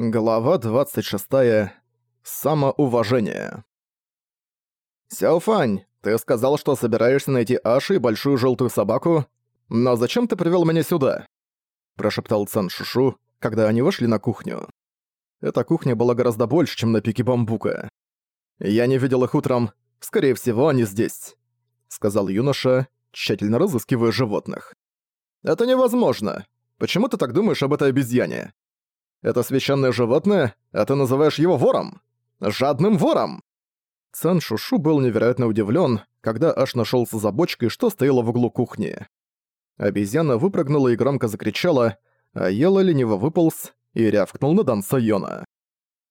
Глава 26. Самоуважение. «Сяофань, ты сказал, что собираешься найти Аши и большую желтую собаку, но зачем ты привел меня сюда?» прошептал Цан Шушу, когда они вошли на кухню. Эта кухня была гораздо больше, чем на пике бамбука. «Я не видел их утром, скорее всего, они здесь», сказал юноша, тщательно разыскивая животных. «Это невозможно. Почему ты так думаешь об этой обезьяне?» Это священное животное, а ты называешь его вором? Жадным вором!» Цан Шушу был невероятно удивлен, когда аж нашелся за бочкой, что стояла в углу кухни. Обезьяна выпрыгнула и громко закричала, а Ела лениво выполз и рявкнул на Дан Сайона.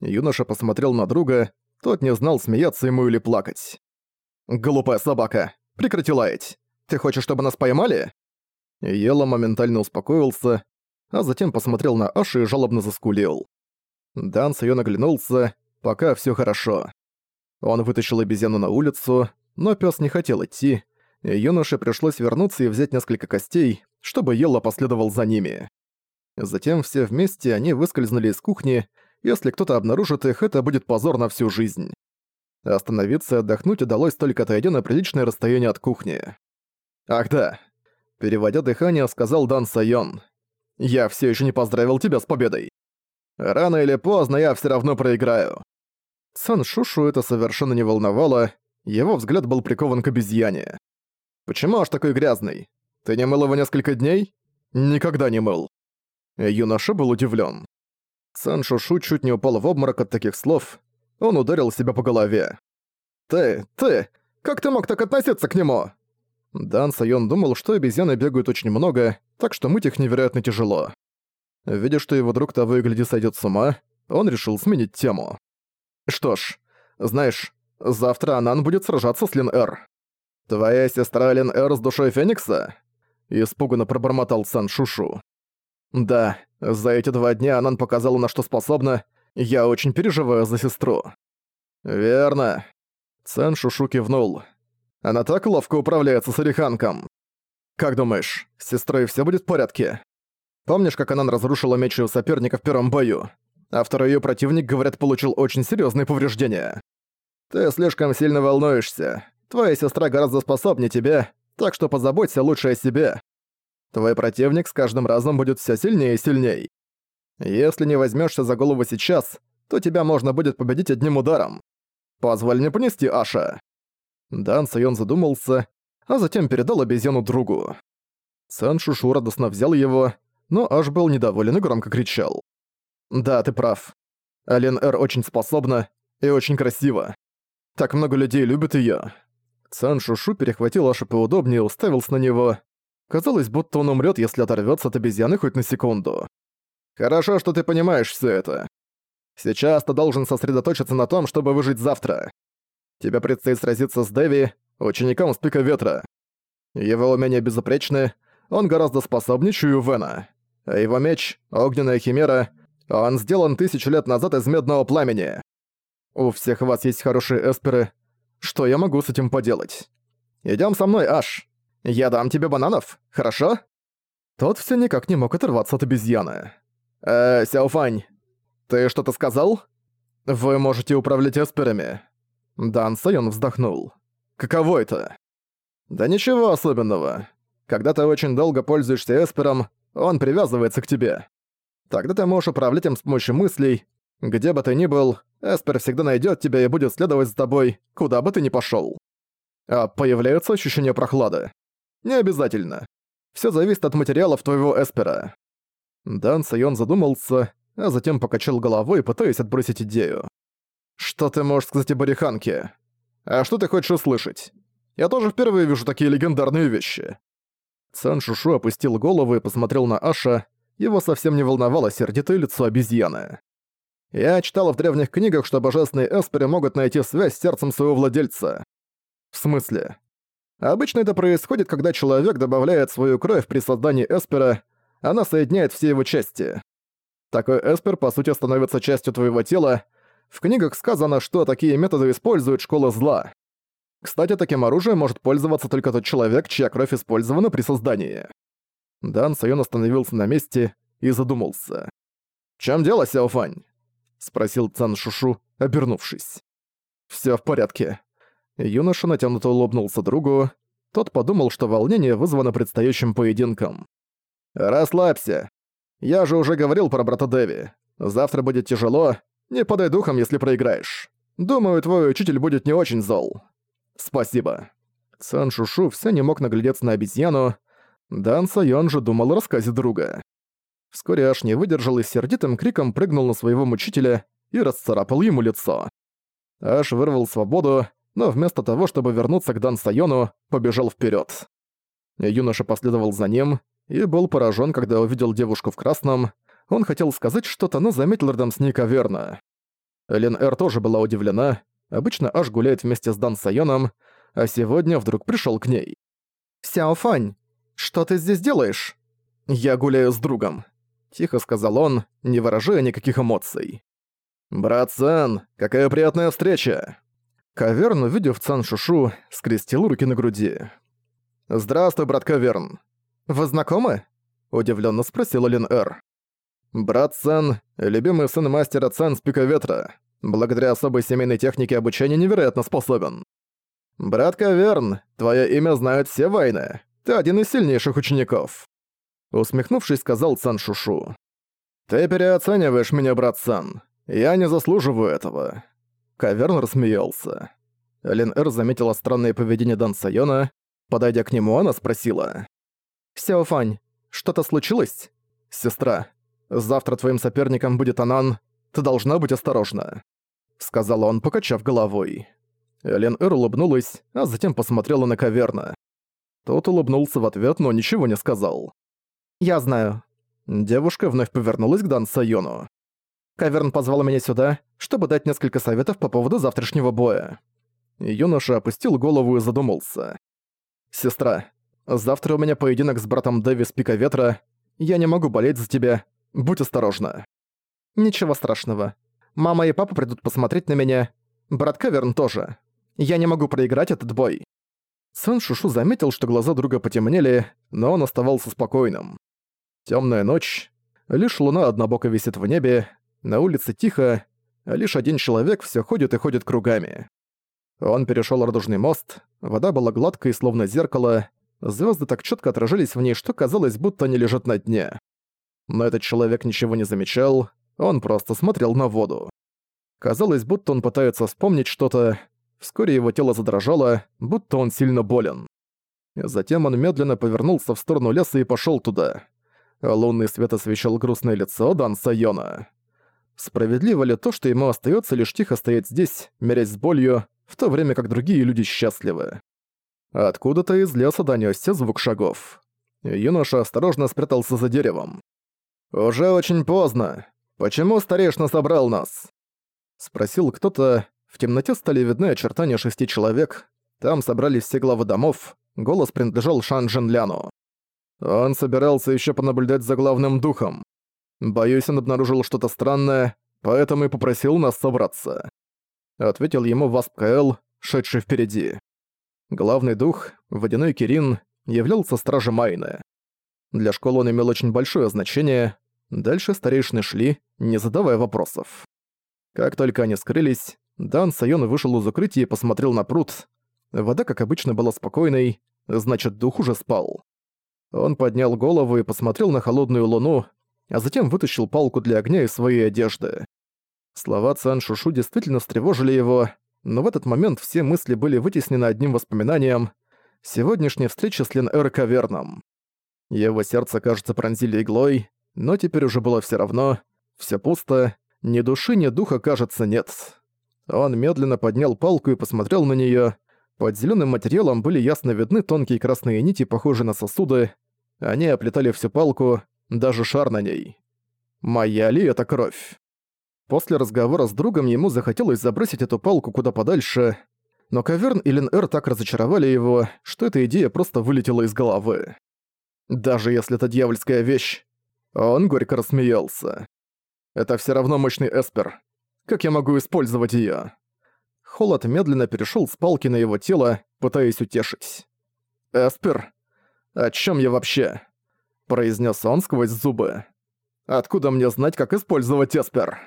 Юноша посмотрел на друга, тот не знал, смеяться ему или плакать. «Глупая собака! Прекрати лаять! Ты хочешь, чтобы нас поймали?» Ела моментально успокоился, а затем посмотрел на Аши и жалобно заскулил. Дан Сайон оглянулся, пока все хорошо. Он вытащил обезьяну на улицу, но пес не хотел идти, и юноше пришлось вернуться и взять несколько костей, чтобы Елла последовал за ними. Затем все вместе они выскользнули из кухни, если кто-то обнаружит их, это будет позор на всю жизнь. Остановиться и отдохнуть удалось только отойдя на приличное расстояние от кухни. «Ах да», — переводя дыхание, сказал Дан Сайон — я все еще не поздравил тебя с победой. Рано или поздно я все равно проиграю». Сан Шушу это совершенно не волновало, его взгляд был прикован к обезьяне. «Почему аж такой грязный? Ты не мыл его несколько дней?» «Никогда не мыл». Юноша был удивлен. Сан Шушу чуть не упал в обморок от таких слов. Он ударил себя по голове. «Ты, ты, как ты мог так относиться к нему?» Дан Сайон думал, что обезьяны бегают очень много, так что мыть их невероятно тяжело. Видя, что его друг того и гляди сойдёт с ума, он решил сменить тему. «Что ж, знаешь, завтра Анан будет сражаться с Лин-Эр. Твоя сестра Лин-Эр с душой Феникса?» Испуганно пробормотал Сан Шушу. «Да, за эти два дня Анан показала, на что способна. Я очень переживаю за сестру». «Верно». Сан Шушу кивнул. Она так ловко управляется с Ориханком. Как думаешь, с сестрой все будет в порядке? Помнишь, как она разрушила меч у соперника в первом бою? А второй ее противник, говорят, получил очень серьезные повреждения. Ты слишком сильно волнуешься. Твоя сестра гораздо способнее тебя, так что позаботься лучше о себе. Твой противник с каждым разом будет все сильнее и сильней. Если не возьмешься за голову сейчас, то тебя можно будет победить одним ударом. Позволь мне понести Аша. Дан Сайон задумался, а затем передал обезьяну другу. Сан Шушу радостно взял его, но аж был недоволен и громко кричал. «Да, ты прав. Ален Эр очень способна и очень красива. Так много людей любят её». Сан Шушу перехватил Аша поудобнее и уставился на него. Казалось, будто он умрёт, если оторвётся от обезьяны хоть на секунду. «Хорошо, что ты понимаешь всё это. Сейчас ты должен сосредоточиться на том, чтобы выжить завтра. Тебе предстоит сразиться с Дэви, учеником с Пика Ветра. Его умения безупречны, он гораздо способнее Чуювена. А его меч, Огненная Химера, он сделан тысячу лет назад из медного пламени. У всех вас есть хорошие эсперы. Что я могу с этим поделать? Идём со мной, Аш. Я дам тебе бананов, хорошо?» Тот все никак не мог оторваться от обезьяны. «Э, Сяофань, ты что-то сказал? Вы можете управлять эсперами. Дан Сайон вздохнул. «Каково это?» «Да ничего особенного. Когда ты очень долго пользуешься Эспером, он привязывается к тебе. Тогда ты можешь управлять им с помощью мыслей. Где бы ты ни был, Эспер всегда найдет тебя и будет следовать за тобой, куда бы ты ни пошел. А появляется ощущение прохлады? Не обязательно. Все зависит от материалов твоего Эспера». Дан Сайон задумался, а затем покачал головой, пытаясь отбросить идею. «Что ты можешь сказать о Бариханке? А что ты хочешь услышать? Я тоже впервые вижу такие легендарные вещи». Цан Шушу опустил голову и посмотрел на Аша, его совсем не волновало сердитое лицо обезьяны. Я читал в древних книгах, что божественные эсперы могут найти связь с сердцем своего владельца. В смысле? Обычно это происходит, когда человек добавляет свою кровь при создании эспера, она соединяет все его части. Такой эспер, по сути, становится частью твоего тела, в книгах сказано, что такие методы использует школа зла. Кстати, таким оружием может пользоваться только тот человек, чья кровь использована при создании. Дан Сайон остановился на месте и задумался. «В чём дело, Сяофань? спросил Цан Шушу, обернувшись. Всё в порядке. Юноша натянуто улыбнулся другу. Тот подумал, что волнение вызвано предстоящим поединком. «Расслабься. Я же уже говорил про брата Дэви. Завтра будет тяжело. Не подай духом, если проиграешь. Думаю, твой учитель будет не очень зол. Спасибо». Сан Шушу все не мог наглядеться на обезьяну. Дан Сайон же думал о рассказе друга. Вскоре аж не выдержал и сердитым криком прыгнул на своего мучителя и расцарапал ему лицо. Аш вырвал свободу, но вместо того, чтобы вернуться к Дан Сайону, побежал вперед. Юноша последовал за ним и был поражен, когда увидел девушку в красном. Он хотел сказать что-то, но заметил рядом с ней каверна. Лен Эр тоже была удивлена. Обычно Аш гуляет вместе с Дан Сайоном, а сегодня вдруг пришел к ней. «Сяо Фань, что ты здесь делаешь?» «Я гуляю с другом», — тихо сказал он, не выражая никаких эмоций. «Брат Сан, какая приятная встреча!» Каверн, увидев Цан Шушу, скрестил руки на груди. «Здравствуй, брат Каверн. Вы знакомы?» – удивленно спросил Лин Эр. «Брат Цан, любимый сын мастера Цан с Пика Ветра. Благодаря особой семейной технике обучения невероятно способен. Брат Каверн, твое имя знают все войны. Ты один из сильнейших учеников». Усмехнувшись, сказал Цан Шушу. «Ты переоцениваешь меня, брат Сан. Я не заслуживаю этого. Каверн рассмеялся. Лин Эр заметила странное поведение Дан Сайона. Подойдя к нему, она спросила. «Сяофань, что-то случилось?» «Сестра, завтра твоим соперником будет Анан. Ты должна быть осторожна», — сказал он, покачав головой. Лин Эр улыбнулась, а затем посмотрела на Каверна. Тот улыбнулся в ответ, но ничего не сказал. «Я знаю». Девушка вновь повернулась к Дан Сайону. Каверн позвал меня сюда, чтобы дать несколько советов по поводу завтрашнего боя. Юноша опустил голову и задумался. «Сестра, завтра у меня поединок с братом Дэви с Пика Ветра. Я не могу болеть за тебя. Будь осторожна». «Ничего страшного. Мама и папа придут посмотреть на меня. Брат Каверн тоже. Я не могу проиграть этот бой». Сэн Шушу заметил, что глаза друга потемнели, но он оставался спокойным. Темная ночь. Лишь луна однобоко висит в небе, на улице тихо, лишь один человек все ходит и ходит кругами. Он перешел радужный мост, вода была гладкой, словно зеркало, звезды так четко отражались в ней, что казалось, будто они лежат на дне. Но этот человек ничего не замечал, он просто смотрел на воду. Казалось, будто он пытается вспомнить что-то, вскоре его тело задрожало, будто он сильно болен. Затем он медленно повернулся в сторону леса и пошел туда. Лунный свет освещал грустное лицо Дан Сайона. Справедливо ли то, что ему остается лишь тихо стоять здесь, мирясь с болью, в то время как другие люди счастливы? Откуда-то из леса донёсся звук шагов. Юноша осторожно спрятался за деревом. «Уже очень поздно. Почему старейшина собрал нас?» Спросил кто-то. В темноте стали видны очертания шести человек. Там собрались все главы домов. Голос принадлежал Шан Джинляну. Он собирался еще понаблюдать за главным духом. Боюсь, он обнаружил что-то странное, поэтому и попросил нас собраться. Ответил ему Васп КЛ, шедший впереди. Главный дух, водяной Кирин, являлся стражем Майны. Для школы он имел очень большое значение. Дальше старейшины шли, не задавая вопросов. Как только они скрылись, Дан Сайон вышел из укрытия и посмотрел на пруд. Вода, как обычно, была спокойной, значит, дух уже спал. Он поднял голову и посмотрел на холодную луну, а затем вытащил палку для огня из своей одежды. Слова Цан Шушу действительно встревожили его, но в этот момент все мысли были вытеснены одним воспоминанием — сегодняшней встречи с Лен Эр Каверном. Его сердце, кажется, пронзили иглой, но теперь уже было все равно, все пусто, ни души, ни духа, кажется, нет. Он медленно поднял палку и посмотрел на нее. Под зеленым материалом были ясно видны тонкие красные нити, похожие на сосуды. Они оплетали всю палку, даже шар на ней. Моя ли это кровь? После разговора с другом ему захотелось забросить эту палку куда подальше, но Каверн и Лин-Эр так разочаровали его, что эта идея просто вылетела из головы. Даже если это дьявольская вещь, он горько рассмеялся. Это все равно мощный эспер. Как я могу использовать её? Холод медленно перешёл с палки на его тело, пытаясь утешить. «Эспер? О чём я вообще?» произнес он сквозь зубы. «Откуда мне знать, как использовать Эспер?»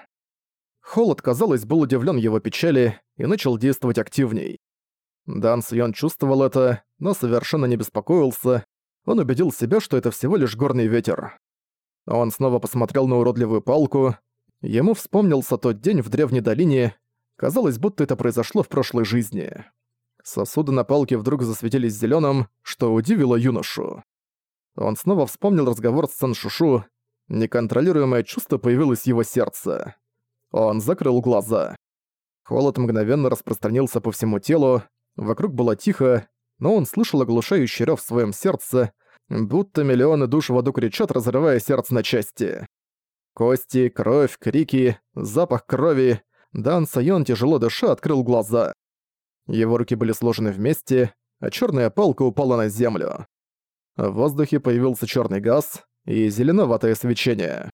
Холод, казалось, был удивлен его печали и начал действовать активней. Дан Сьон чувствовал это, но совершенно не беспокоился. Он убедил себя, что это всего лишь горный ветер. Он снова посмотрел на уродливую палку. Ему вспомнился тот день в древней долине. Казалось, будто это произошло в прошлой жизни. Сосуды на палке вдруг засветились зеленым, что удивило юношу. Он снова вспомнил разговор с Саншушу. Неконтролируемое чувство появилось в его сердце. Он закрыл глаза. Холод мгновенно распространился по всему телу, вокруг было тихо, но он слышал оглушающий рёв в своем сердце, будто миллионы душ в аду кричат, разрывая сердце на части. Кости, кровь, крики, запах крови. Дан Сайон, тяжело дыша, открыл глаза. Его руки были сложены вместе, а черная палка упала на землю. В воздухе появился черный газ и зеленоватое свечение.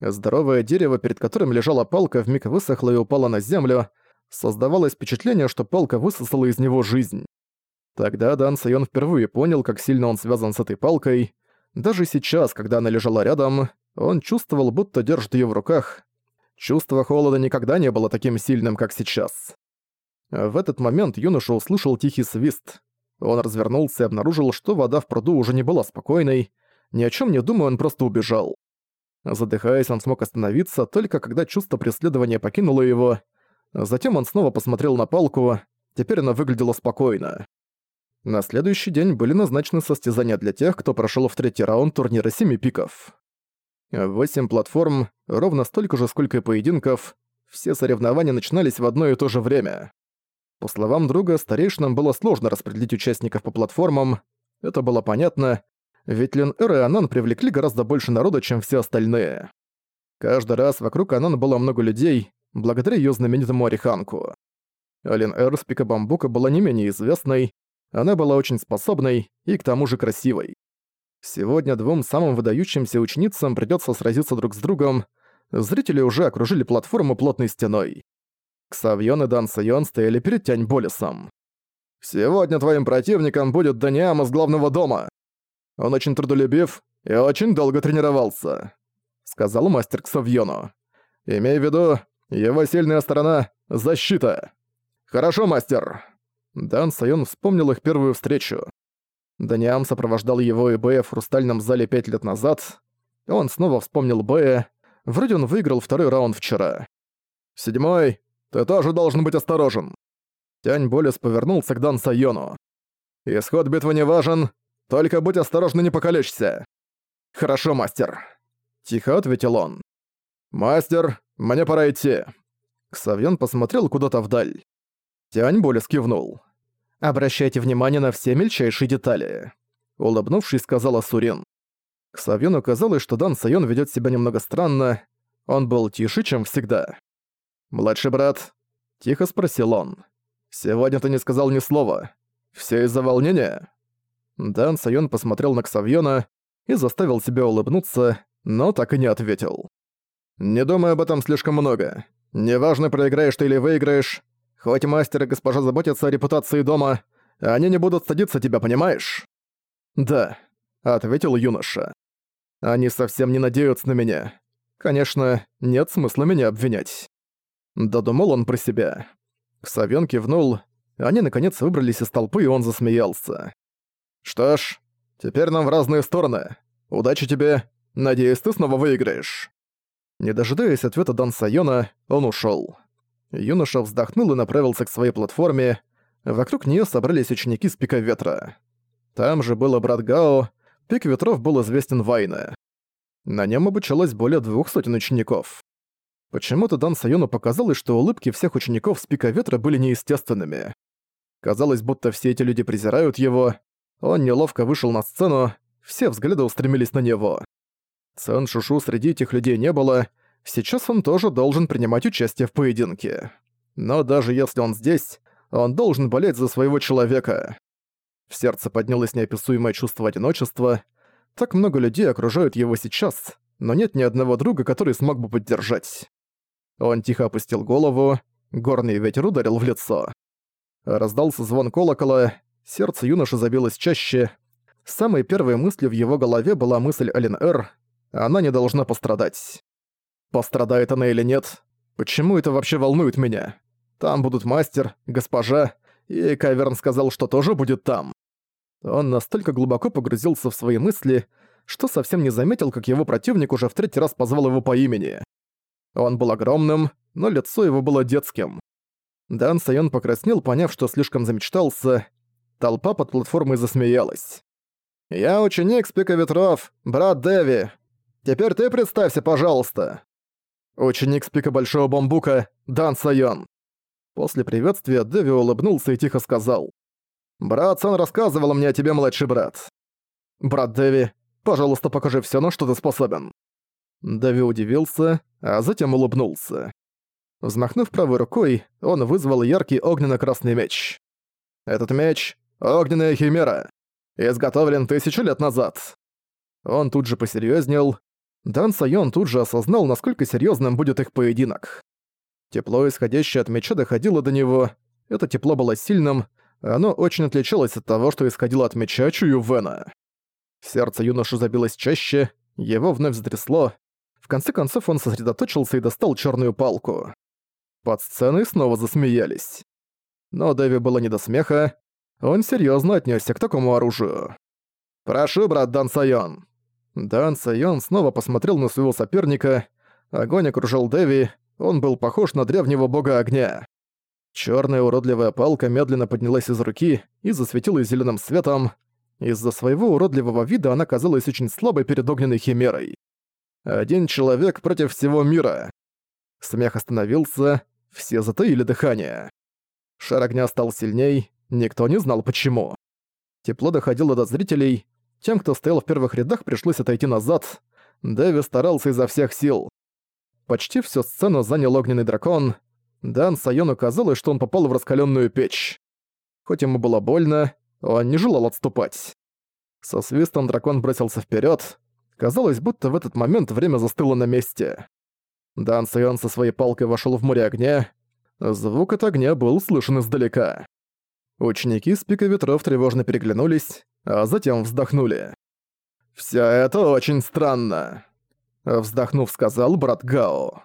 Здоровое дерево, перед которым лежала палка, вмиг высохло и упало на землю. Создавалось впечатление, что палка высосала из него жизнь. Тогда Дан Сайон впервые понял, как сильно он связан с этой палкой. Даже сейчас, когда она лежала рядом, он чувствовал, будто держит её в руках. Чувство холода никогда не было таким сильным, как сейчас. В этот момент юноша услышал тихий свист. Он развернулся и обнаружил, что вода в пруду уже не была спокойной. Ни о чём не думая, он просто убежал. Задыхаясь, он смог остановиться, только когда чувство преследования покинуло его. Затем он снова посмотрел на палку, теперь она выглядела спокойно. На следующий день были назначены состязания для тех, кто прошел в третий раунд турнира Семи Пиков. Восемь платформ, ровно столько же, сколько и поединков. Все соревнования начинались в одно и то же время. По словам друга, старейшинам было сложно распределить участников по платформам. Это было понятно, ведь Лин Эр и Анан привлекли гораздо больше народа, чем все остальные. Каждый раз вокруг Анан было много людей, благодаря ее знаменитому Ориханку. Лин Эр с Пика Бамбука была не менее известной, она была очень способной и к тому же красивой. Сегодня двум самым выдающимся ученицам придется сразиться друг с другом. Зрители уже окружили платформу плотной стеной. Ксавьон и Дан Сайон стояли перед Тянь Болесом. «Сегодня твоим противником будет Даниам из главного дома. Он очень трудолюбив и очень долго тренировался», — сказал мастер к Савьону. «Имей в виду, его сильная сторона — защита». «Хорошо, мастер». Дан Сайон вспомнил их первую встречу. Даниам сопровождал его и Бэя в хрустальном зале пять лет назад. Он снова вспомнил Бэя. Вроде он выиграл второй раунд вчера. «Седьмой, ты тоже должен быть осторожен». Тянь Болес повернулся к Дан Сайону. «Исход битвы не важен, только будь осторожен, не покалечься». «Хорошо, мастер», — тихо ответил он. «Мастер, мне пора идти». Ксавьон посмотрел куда-то вдаль. Тянь Болес кивнул. «Обращайте внимание на все мельчайшие детали», — улыбнувшись, сказала Сурин. Ксавьону казалось, что Дан Сайон ведет себя немного странно. Он был тише, чем всегда. «Младший брат?» — тихо спросил он. «Сегодня ты не сказал ни слова. Все из-за волнения?» Дан Сайон посмотрел на Ксавьона и заставил себя улыбнуться, но так и не ответил. «Не думай об этом слишком много. Неважно, проиграешь ты или выиграешь. Хоть мастер и госпожа заботятся о репутации дома, они не будут стыдиться тебя, понимаешь?» «Да», — ответил юноша. «Они совсем не надеются на меня. Конечно, нет смысла меня обвинять». Додумал он про себя. Ксавён кивнул, они наконец выбрались из толпы, и он засмеялся. «Что ж, теперь нам в разные стороны. Удачи тебе. Надеюсь, ты снова выиграешь». Не дожидаясь ответа Дан Сайона, он ушёл. Юноша вздохнул и направился к своей платформе. Вокруг неё собрались ученики с Пика Ветра. Там же был брат Гао, Пик Ветров был известен Вайне. На нём обучалось более двух сотен учеников. Почему-то Дан Сайону показалось, что улыбки всех учеников с Пика Ветра были неестественными. Казалось, будто все эти люди презирают его, он неловко вышел на сцену, все взгляды устремились на него. Цен Шушу среди этих людей не было, сейчас он тоже должен принимать участие в поединке. Но даже если он здесь, он должен болеть за своего человека. В сердце поднялось неописуемое чувство одиночества. Так много людей окружают его сейчас, но нет ни одного друга, который смог бы поддержать. Он тихо опустил голову, горный ветер ударил в лицо. Раздался звон колокола, Сердце юноши забилось чаще. Самой первой мыслью в его голове была мысль Элин Эр. Она не должна пострадать. Пострадает она или нет, Почему это вообще волнует меня? Там будут мастер, госпожа, и Каверн сказал, что тоже будет там. Он настолько глубоко погрузился в свои мысли, что совсем не заметил, как его противник уже в третий раз позвал его по имени. Он был огромным, но лицо его было детским. Дан Сайон покраснел, поняв, что слишком замечтался. Толпа под платформой засмеялась. «Я ученик Спика Ветров, брат Дэви. Теперь ты представься, пожалуйста». Ученик Спика Большого Бамбука, Дан Сайон. После приветствия Дэви улыбнулся и тихо сказал. «Брат Сан рассказывал мне о тебе, младший брат. Брат Дэви, пожалуйста, покажи все, на что ты способен». Дэви удивился, а затем улыбнулся. Взмахнув правой рукой, он вызвал яркий огненно-красный меч. «Этот меч — огненная химера, изготовлен тысячу лет назад». Он тут же посерьезнел. Дан Сайон тут же осознал, насколько серьезным будет их поединок. Тепло, исходящее от меча, доходило до него. Это тепло было сильным, оно очень отличалось от того, что исходило от меча Чую Вена. Сердце юноши забилось чаще, его вновь затрясло. В конце концов он сосредоточился и достал черную палку. Под сценой снова засмеялись. Но Дэви было не до смеха, он серьезно отнесся к такому оружию. «Прошу, брат Дан Сайон». Дан Сайон снова посмотрел на своего соперника. Огонь окружил Дэви, он был похож на древнего бога огня. Черная уродливая палка медленно поднялась из руки и засветилась зеленым светом. Из-за своего уродливого вида она казалась очень слабой перед огненной химерой. Один человек против всего мира. Смех остановился, все затаили дыхание. Шар огня стал сильней, никто не знал почему. Тепло доходило до зрителей, тем, кто стоял в первых рядах, пришлось отойти назад. Дэви старался изо всех сил. Почти всю сцену занял огненный дракон. Дан Сайону казалось, что он попал в раскаленную печь. Хоть ему было больно, он не желал отступать. Со свистом дракон бросился вперед. Казалось, будто в этот момент время застыло на месте. Дан Сайон со своей палкой вошел в море огня. Звук от огня был слышен издалека. Ученики с пика ветров тревожно переглянулись, а затем вздохнули. «Всё это очень странно», — вздохнув, сказал брат Гао.